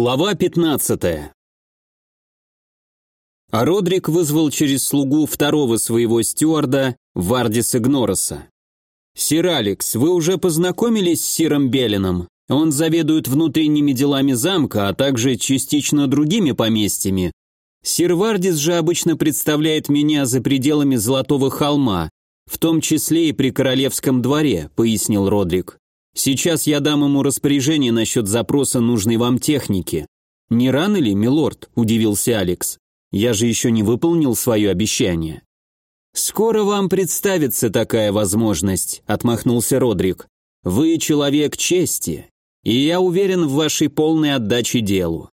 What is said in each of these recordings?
Глава 15 А Родрик вызвал через слугу второго своего стюарда, Вардиса Гнороса. «Сир Алекс, вы уже познакомились с Сиром Белином? Он заведует внутренними делами замка, а также частично другими поместьями. Сир Вардис же обычно представляет меня за пределами Золотого холма, в том числе и при королевском дворе», — пояснил Родрик. Сейчас я дам ему распоряжение насчет запроса нужной вам техники. Не рано ли, милорд? удивился Алекс. Я же еще не выполнил свое обещание. Скоро вам представится такая возможность, отмахнулся Родрик. Вы человек чести, и я уверен в вашей полной отдаче делу.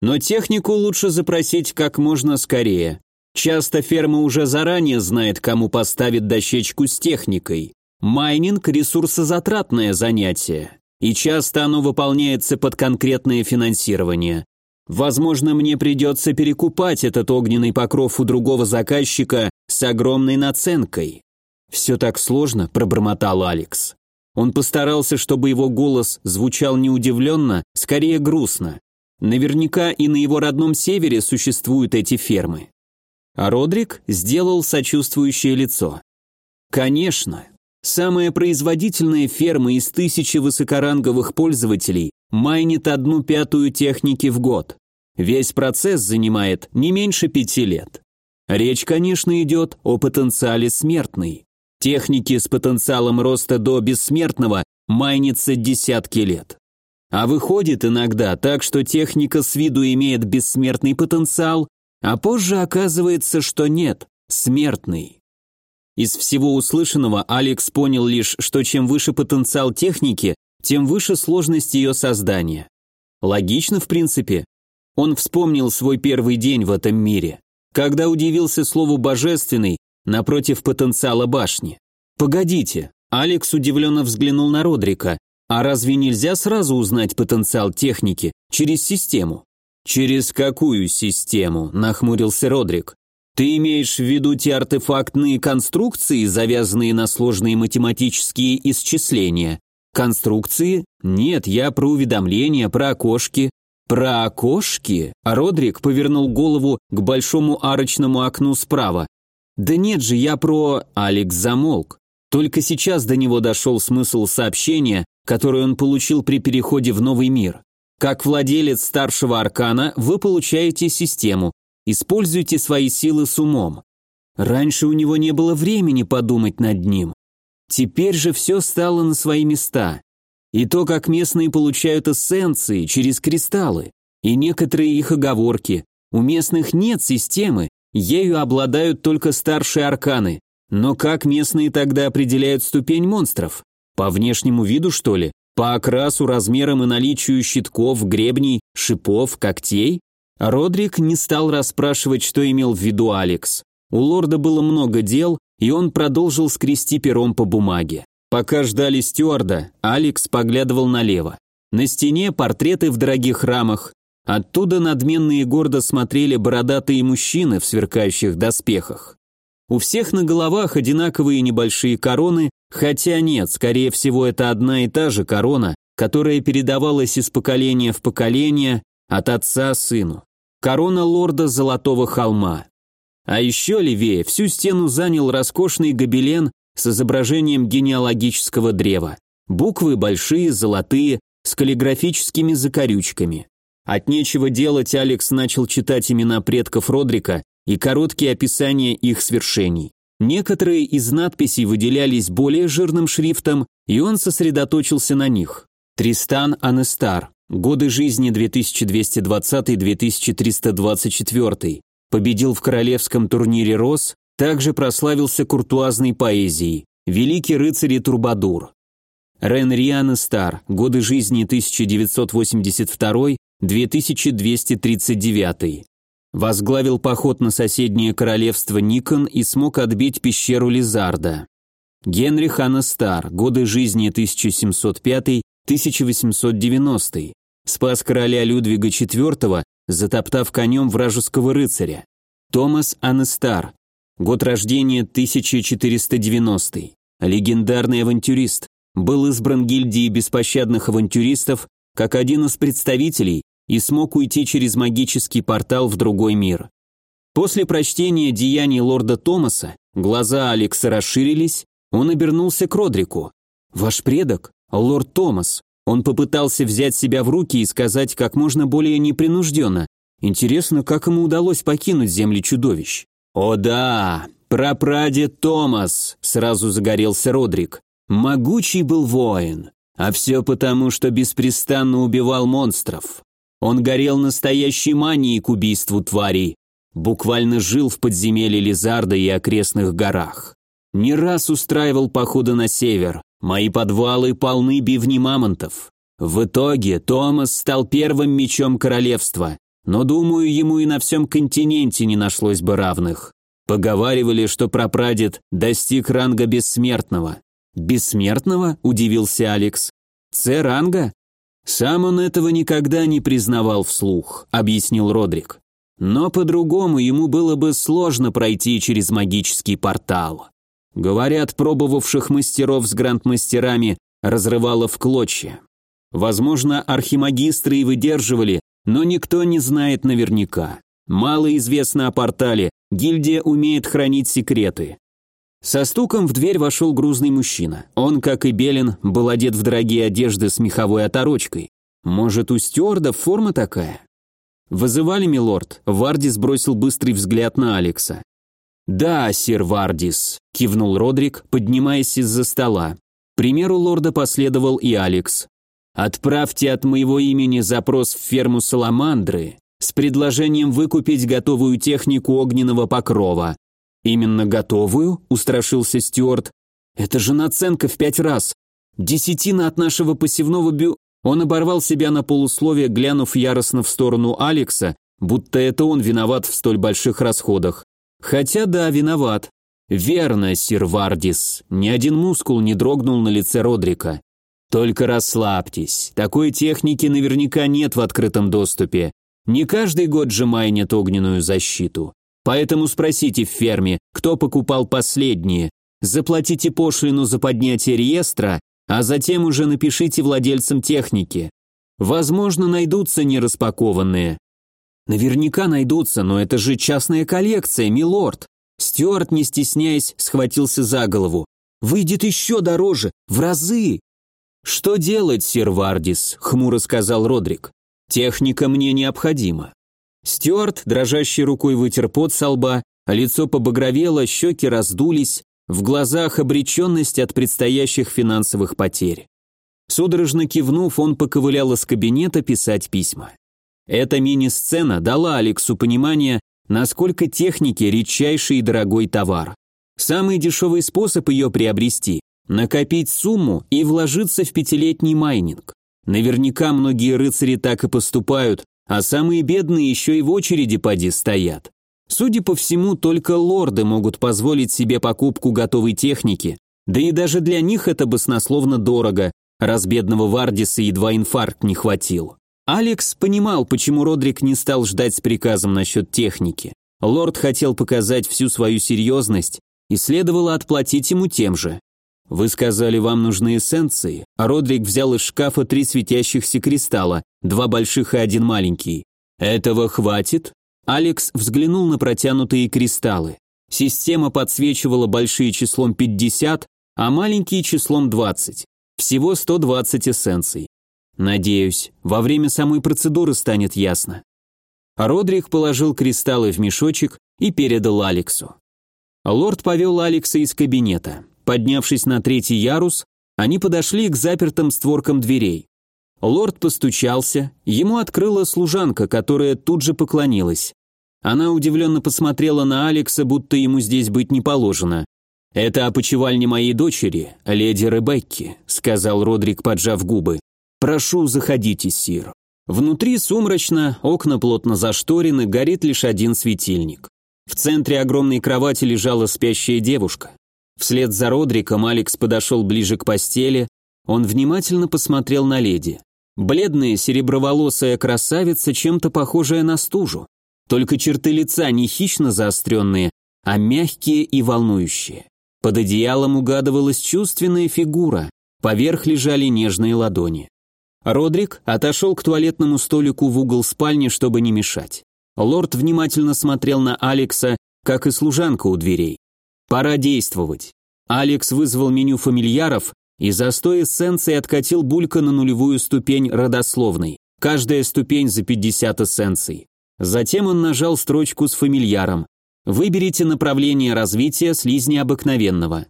Но технику лучше запросить как можно скорее. Часто ферма уже заранее знает, кому поставит дощечку с техникой. Майнинг – ресурсозатратное занятие, и часто оно выполняется под конкретное финансирование. Возможно, мне придется перекупать этот огненный покров у другого заказчика с огромной наценкой. «Все так сложно», – пробормотал Алекс. Он постарался, чтобы его голос звучал не удивленно, скорее грустно. Наверняка и на его родном севере существуют эти фермы. А Родрик сделал сочувствующее лицо. Конечно, Самая производительная ферма из тысячи высокоранговых пользователей майнит одну пятую техники в год. Весь процесс занимает не меньше пяти лет. Речь, конечно, идет о потенциале смертной. Техники с потенциалом роста до бессмертного майнится десятки лет. А выходит иногда так, что техника с виду имеет бессмертный потенциал, а позже оказывается, что нет, смертный. Из всего услышанного Алекс понял лишь, что чем выше потенциал техники, тем выше сложность ее создания. Логично, в принципе. Он вспомнил свой первый день в этом мире, когда удивился слову «божественный» напротив потенциала башни. «Погодите», Алекс удивленно взглянул на Родрика, «а разве нельзя сразу узнать потенциал техники через систему?» «Через какую систему?» – нахмурился Родрик. Ты имеешь в виду те артефактные конструкции, завязанные на сложные математические исчисления? Конструкции? Нет, я про уведомления, про окошки. Про окошки? А Родрик повернул голову к большому арочному окну справа. Да нет же, я про... Алекс замолк. Только сейчас до него дошел смысл сообщения, которое он получил при переходе в новый мир. Как владелец старшего аркана, вы получаете систему, Используйте свои силы с умом. Раньше у него не было времени подумать над ним. Теперь же все стало на свои места. И то, как местные получают эссенции через кристаллы, и некоторые их оговорки. У местных нет системы, ею обладают только старшие арканы. Но как местные тогда определяют ступень монстров? По внешнему виду, что ли? По окрасу, размерам и наличию щитков, гребней, шипов, когтей? Родрик не стал расспрашивать, что имел в виду Алекс. У лорда было много дел, и он продолжил скрести пером по бумаге. Пока ждали стюарда, Алекс поглядывал налево. На стене портреты в дорогих рамах. Оттуда надменно и гордо смотрели бородатые мужчины в сверкающих доспехах. У всех на головах одинаковые небольшие короны, хотя нет, скорее всего, это одна и та же корона, которая передавалась из поколения в поколение от отца сыну корона лорда Золотого холма. А еще левее всю стену занял роскошный гобелен с изображением генеалогического древа. Буквы большие, золотые, с каллиграфическими закорючками. От нечего делать Алекс начал читать имена предков Родрика и короткие описания их свершений. Некоторые из надписей выделялись более жирным шрифтом, и он сосредоточился на них. Тристан Анестар, Годы жизни 2220-2324. Победил в королевском турнире Рос, также прославился куртуазной поэзией. Великий рыцарь и турбадур. Рен Риана Стар. Годы жизни 1982-2239. Возглавил поход на соседнее королевство Никон и смог отбить пещеру Лизарда. Генрих Анна Стар. Годы жизни 1705 1890 спас короля Людвига IV, затоптав конем вражеского рыцаря. Томас Анестар, год рождения 1490 легендарный авантюрист, был избран гильдией беспощадных авантюристов как один из представителей, и смог уйти через магический портал в другой мир. После прочтения деяний лорда Томаса глаза Алекса расширились, он обернулся к Родрику. «Ваш предок, лорд Томас». Он попытался взять себя в руки и сказать как можно более непринужденно. Интересно, как ему удалось покинуть земли чудовищ. «О да, прапрадед Томас», — сразу загорелся Родрик. «Могучий был воин, а все потому, что беспрестанно убивал монстров. Он горел настоящей манией к убийству тварей, буквально жил в подземелье Лизарда и окрестных горах. Не раз устраивал походы на север, мои подвалы полны бивни мамонтов. В итоге Томас стал первым мечом королевства, но, думаю, ему и на всем континенте не нашлось бы равных. Поговаривали, что прапрадед достиг ранга бессмертного. «Бессмертного?» – удивился Алекс. «С-ранга?» «Сам он этого никогда не признавал вслух», – объяснил Родрик. «Но по-другому ему было бы сложно пройти через магический портал. Говорят, пробовавших мастеров с грандмастерами разрывало в клочья. Возможно, архимагистры и выдерживали, но никто не знает наверняка. Мало известно о портале, гильдия умеет хранить секреты. Со стуком в дверь вошел грузный мужчина. Он, как и Белин, был одет в дорогие одежды с меховой оторочкой. Может, у стюарда форма такая? «Вызывали, милорд?» Вардис бросил быстрый взгляд на Алекса. «Да, сир Вардис», – кивнул Родрик, поднимаясь из-за стола. примеру лорда последовал и Алекс. «Отправьте от моего имени запрос в ферму Саламандры с предложением выкупить готовую технику огненного покрова. «Именно готовую?» – устрашился Стюарт. «Это же наценка в пять раз. Десятина от нашего посевного бю...» Он оборвал себя на полусловие, глянув яростно в сторону Алекса, будто это он виноват в столь больших расходах. Хотя да, виноват. Верно, сир Вардис. Ни один мускул не дрогнул на лице Родрика. Только расслабьтесь. Такой техники наверняка нет в открытом доступе. Не каждый год же майнят огненную защиту. Поэтому спросите в ферме, кто покупал последние. Заплатите пошлину за поднятие реестра, а затем уже напишите владельцам техники. Возможно, найдутся нераспакованные. Наверняка найдутся, но это же частная коллекция, милорд. Стюарт, не стесняясь, схватился за голову. Выйдет еще дороже, в разы. Что делать, сир Вардис? хмуро сказал Родрик. Техника мне необходима. Стюарт, дрожащей рукой вытер пот со лба, лицо побагровело, щеки раздулись, в глазах обреченность от предстоящих финансовых потерь. Судорожно кивнув, он поковылял из кабинета писать письма. Эта мини-сцена дала Алексу понимание, насколько техники редчайший и дорогой товар. Самый дешевый способ ее приобрести – накопить сумму и вложиться в пятилетний майнинг. Наверняка многие рыцари так и поступают, а самые бедные еще и в очереди поди стоят. Судя по всему, только лорды могут позволить себе покупку готовой техники, да и даже для них это баснословно дорого, раз бедного Вардиса едва инфаркт не хватил. Алекс понимал, почему Родрик не стал ждать с приказом насчет техники. Лорд хотел показать всю свою серьезность, и следовало отплатить ему тем же. «Вы сказали, вам нужны эссенции», а Родрик взял из шкафа три светящихся кристалла, два больших и один маленький. «Этого хватит?» Алекс взглянул на протянутые кристаллы. Система подсвечивала большие числом 50, а маленькие числом 20. Всего 120 эссенций. Надеюсь, во время самой процедуры станет ясно. Родрик положил кристаллы в мешочек и передал Алексу. Лорд повел Алекса из кабинета. Поднявшись на третий ярус, они подошли к запертым створкам дверей. Лорд постучался, ему открыла служанка, которая тут же поклонилась. Она удивленно посмотрела на Алекса, будто ему здесь быть не положено. «Это опочивальня моей дочери, леди Ребекки», — сказал Родрик, поджав губы. «Прошу, заходите, сир». Внутри сумрачно, окна плотно зашторены, горит лишь один светильник. В центре огромной кровати лежала спящая девушка. Вслед за Родриком Алекс подошел ближе к постели, он внимательно посмотрел на леди. Бледная сереброволосая красавица, чем-то похожая на стужу. Только черты лица не хищно заостренные, а мягкие и волнующие. Под одеялом угадывалась чувственная фигура, поверх лежали нежные ладони. Родрик отошел к туалетному столику в угол спальни, чтобы не мешать. Лорд внимательно смотрел на Алекса, как и служанка у дверей. Пора действовать. Алекс вызвал меню фамильяров и за сто эссенций откатил Булька на нулевую ступень родословной. Каждая ступень за 50 эссенций. Затем он нажал строчку с фамильяром. Выберите направление развития слизня обыкновенного.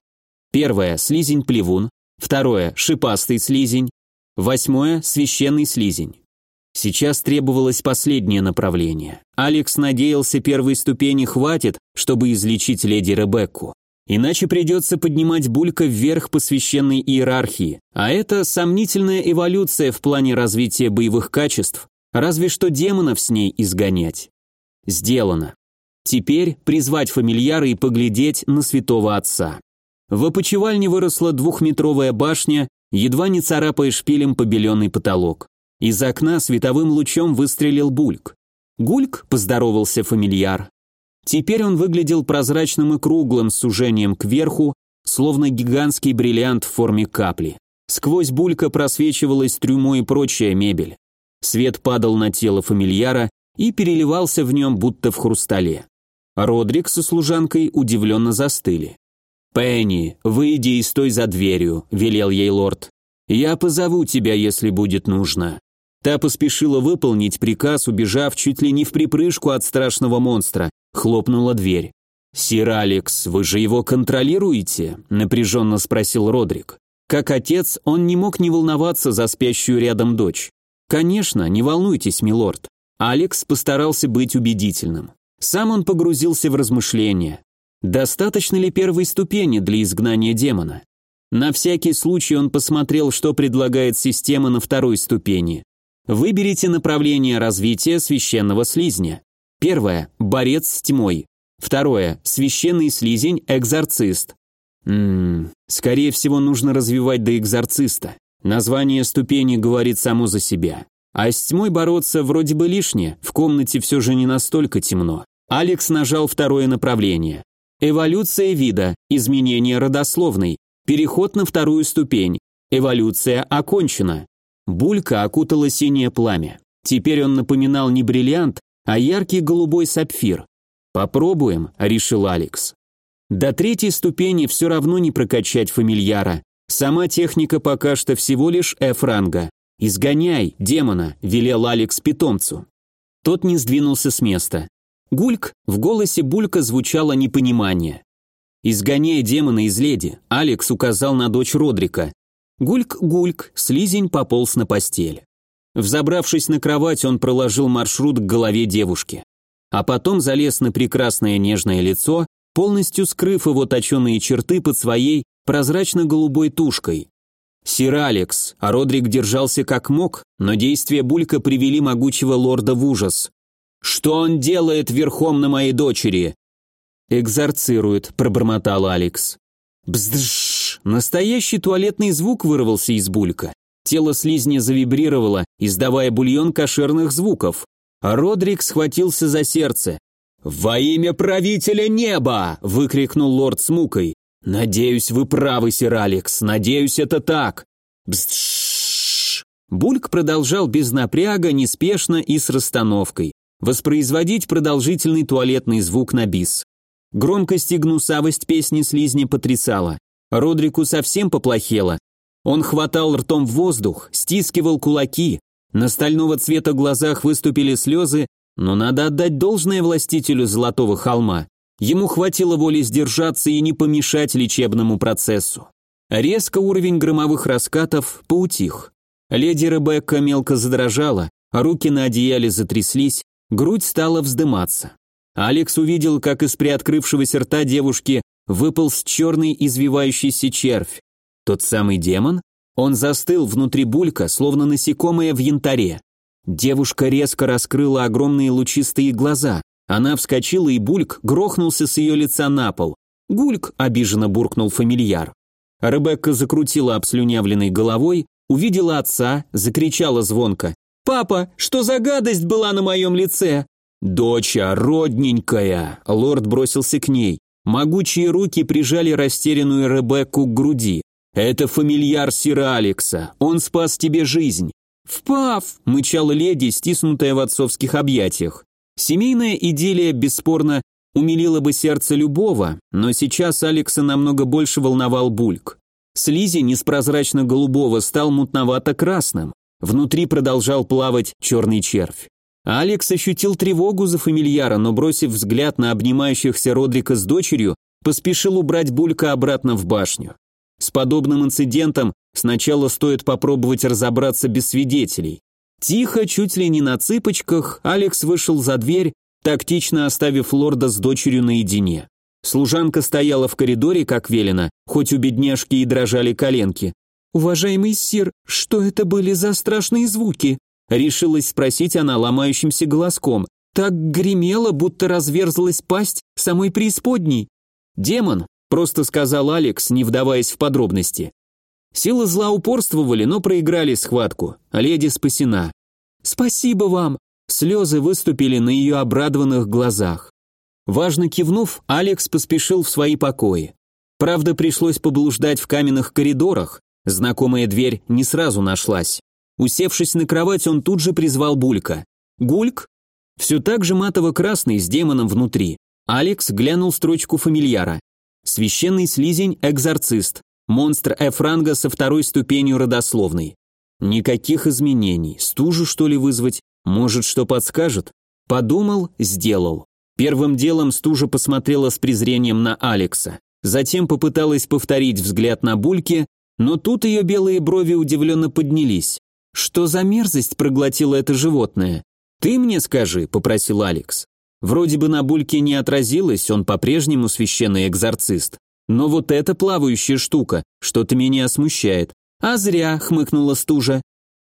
Первое – слизень-плевун. Второе – шипастый слизень. Восьмое – священный слизень. Сейчас требовалось последнее направление. Алекс надеялся, первой ступени хватит, чтобы излечить леди Ребекку. Иначе придется поднимать Булька вверх по священной иерархии, а это сомнительная эволюция в плане развития боевых качеств, разве что демонов с ней изгонять. Сделано. Теперь призвать фамильяра и поглядеть на святого отца. В опочивальне выросла двухметровая башня, едва не царапая шпилем побеленный потолок. Из окна световым лучом выстрелил Бульк. Гульк поздоровался фамильяр. Теперь он выглядел прозрачным и круглым с сужением кверху, словно гигантский бриллиант в форме капли. Сквозь Булька просвечивалась трюмо и прочая мебель. Свет падал на тело фамильяра и переливался в нем, будто в хрустале. Родрик со служанкой удивленно застыли. «Пенни, выйди и стой за дверью», – велел ей лорд. «Я позову тебя, если будет нужно». Та поспешила выполнить приказ, убежав чуть ли не в припрыжку от страшного монстра, хлопнула дверь. «Сир Алекс, вы же его контролируете?» – напряженно спросил Родрик. Как отец, он не мог не волноваться за спящую рядом дочь. «Конечно, не волнуйтесь, милорд». Алекс постарался быть убедительным. Сам он погрузился в размышления. Достаточно ли первой ступени для изгнания демона? На всякий случай он посмотрел, что предлагает система на второй ступени. Выберите направление развития священного слизня. Первое – борец с тьмой. Второе – священный слизень, экзорцист. Ммм, скорее всего, нужно развивать до экзорциста. Название ступени говорит само за себя. А с тьмой бороться вроде бы лишнее, в комнате все же не настолько темно. Алекс нажал второе направление. Эволюция вида, изменение родословной, переход на вторую ступень. Эволюция окончена. Булька окутала синее пламя. Теперь он напоминал не бриллиант, а яркий голубой сапфир. «Попробуем», — решил Алекс. До третьей ступени все равно не прокачать фамильяра. Сама техника пока что всего лишь F-ранга. «Изгоняй, демона», — велел Алекс питомцу. Тот не сдвинулся с места. Гульк, в голосе Булька звучало непонимание. «Изгоняй демона из леди», — Алекс указал на дочь Родрика. Гульк-гульк, слизень пополз на постель. Взобравшись на кровать, он проложил маршрут к голове девушки. А потом залез на прекрасное нежное лицо, полностью скрыв его точеные черты под своей прозрачно-голубой тушкой. Сир Алекс, а Родрик держался как мог, но действия Булька привели могучего лорда в ужас. Что он делает верхом на моей дочери?» «Экзорцирует», – пробормотал Алекс. Бздж! Настоящий туалетный звук вырвался из булька. Тело слизня завибрировало, издавая бульон кошерных звуков. А Родрик схватился за сердце. «Во имя правителя неба!» – выкрикнул лорд с мукой. «Надеюсь, вы правы, сир Алекс, надеюсь, это так!» Бздж! Бульк продолжал без напряга, неспешно и с расстановкой воспроизводить продолжительный туалетный звук на бис. Громкость и гнусавость песни слизни потрясала. Родрику совсем поплохело. Он хватал ртом в воздух, стискивал кулаки, на стального цвета глазах выступили слезы, но надо отдать должное властителю Золотого холма. Ему хватило воли сдержаться и не помешать лечебному процессу. Резко уровень громовых раскатов поутих. Леди Ребекка мелко задрожала, руки на одеяле затряслись, Грудь стала вздыматься. Алекс увидел, как из приоткрывшегося рта девушки выполз черный извивающийся червь. Тот самый демон? Он застыл внутри булька, словно насекомое в янтаре. Девушка резко раскрыла огромные лучистые глаза. Она вскочила, и бульк грохнулся с ее лица на пол. «Гульк!» – обиженно буркнул фамильяр. Ребекка закрутила обслюнявленной головой, увидела отца, закричала звонко. «Папа, что за гадость была на моем лице?» «Доча, родненькая!» Лорд бросился к ней. Могучие руки прижали растерянную Ребекку к груди. «Это фамильяр Сира Алекса. Он спас тебе жизнь. «Впав!» – мычала леди, стиснутая в отцовских объятиях. Семейная идиллия, бесспорно, умилила бы сердце любого, но сейчас Алекса намного больше волновал Бульк. Слизень из прозрачно-голубого стал мутновато-красным. Внутри продолжал плавать черный червь. Алекс ощутил тревогу за фамильяра, но бросив взгляд на обнимающихся Родрика с дочерью, поспешил убрать Булька обратно в башню. С подобным инцидентом сначала стоит попробовать разобраться без свидетелей. Тихо, чуть ли не на цыпочках, Алекс вышел за дверь, тактично оставив лорда с дочерью наедине. Служанка стояла в коридоре, как велено, хоть у бедняжки и дрожали коленки. «Уважаемый сир, что это были за страшные звуки?» Решилась спросить она ломающимся голоском. Так гремело, будто разверзлась пасть самой преисподней. «Демон», — просто сказал Алекс, не вдаваясь в подробности. Силы зла упорствовали, но проиграли схватку. Леди спасена. «Спасибо вам!» Слезы выступили на ее обрадованных глазах. Важно кивнув, Алекс поспешил в свои покои. Правда, пришлось поблуждать в каменных коридорах, знакомая дверь не сразу нашлась. Усевшись на кровать, он тут же призвал Булька. «Гульк?» Все так же матово-красный, с демоном внутри. Алекс глянул строчку фамильяра. «Священный слизень-экзорцист. Монстр F-ранга со второй ступенью родословной. Никаких изменений. Стужу, что ли, вызвать? Может, что подскажет?» Подумал, сделал. Первым делом стужа посмотрела с презрением на Алекса. Затем попыталась повторить взгляд на Бульке, но тут ее белые брови удивленно поднялись. Что за мерзость проглотило это животное? Ты мне скажи, попросил Алекс. Вроде бы на Бульке не отразилось, он по-прежнему священный экзорцист. Но вот эта плавающая штука что-то меня смущает. А зря, хмыкнула стужа.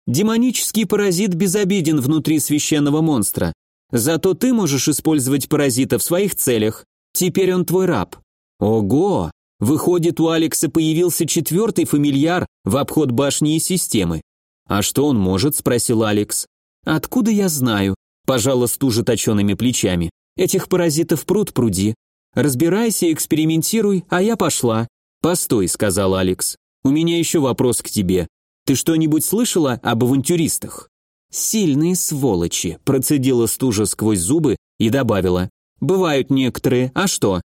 Демонический паразит безобиден внутри священного монстра. Зато ты можешь использовать паразита в своих целях. Теперь он твой раб. Ого! Выходит, у Алекса появился четвертый фамильяр в обход башни и системы. «А что он может?» – спросил Алекс. «Откуда я знаю?» – пожала стужа точеными плечами. «Этих паразитов пруд пруди. Разбирайся, экспериментируй, а я пошла». «Постой», – сказал Алекс. «У меня еще вопрос к тебе. Ты что-нибудь слышала об авантюристах?» «Сильные сволочи», – процедила стужа сквозь зубы и добавила. «Бывают некоторые, а что?»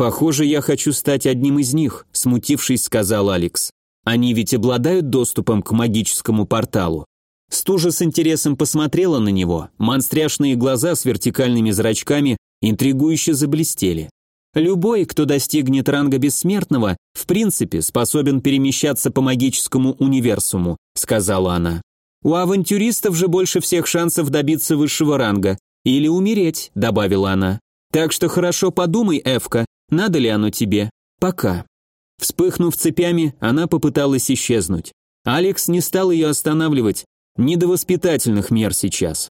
«Похоже, я хочу стать одним из них», – смутившись, сказал Алекс. Они ведь обладают доступом к магическому порталу. Стужа с интересом посмотрела на него, монстряшные глаза с вертикальными зрачками интригующе заблестели. Любой, кто достигнет ранга бессмертного, в принципе, способен перемещаться по магическому универсуму, сказала она. У авантюристов же больше всех шансов добиться высшего ранга. Или умереть, добавила она. Так что хорошо подумай, Эвка, надо ли оно тебе. Пока. Вспыхнув цепями, она попыталась исчезнуть. Алекс не стал ее останавливать, не до воспитательных мер сейчас.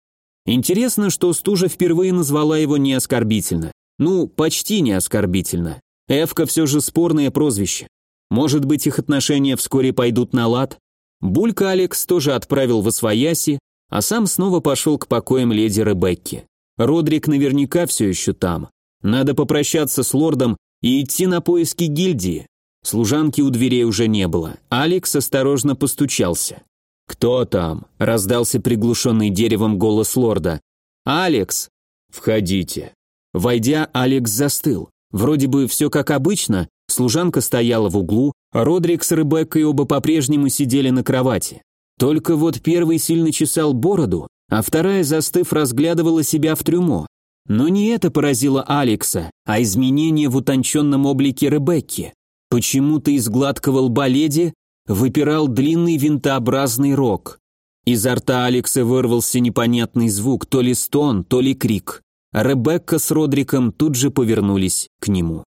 Интересно, что стужа впервые назвала его не оскорбительно. Ну, почти не оскорбительно. Эвка все же спорное прозвище. Может быть, их отношения вскоре пойдут на лад? Булька Алекс тоже отправил в Освояси, а сам снова пошел к покоям леди Ребекки. Родрик наверняка все еще там. Надо попрощаться с лордом и идти на поиски гильдии. Служанки у дверей уже не было. Алекс осторожно постучался. «Кто там?» – раздался приглушенный деревом голос лорда. «Алекс!» «Входите». Войдя, Алекс застыл. Вроде бы все как обычно, служанка стояла в углу, а Родрик с Ребеккой оба по-прежнему сидели на кровати. Только вот первый сильно чесал бороду, а вторая, застыв, разглядывала себя в трюмо. Но не это поразило Алекса, а изменение в утонченном облике Ребекки. Почему-то из гладкого лба леди выпирал длинный винтообразный рог. Изо рта Алекса вырвался непонятный звук, то ли стон, то ли крик. Ребекка с Родриком тут же повернулись к нему.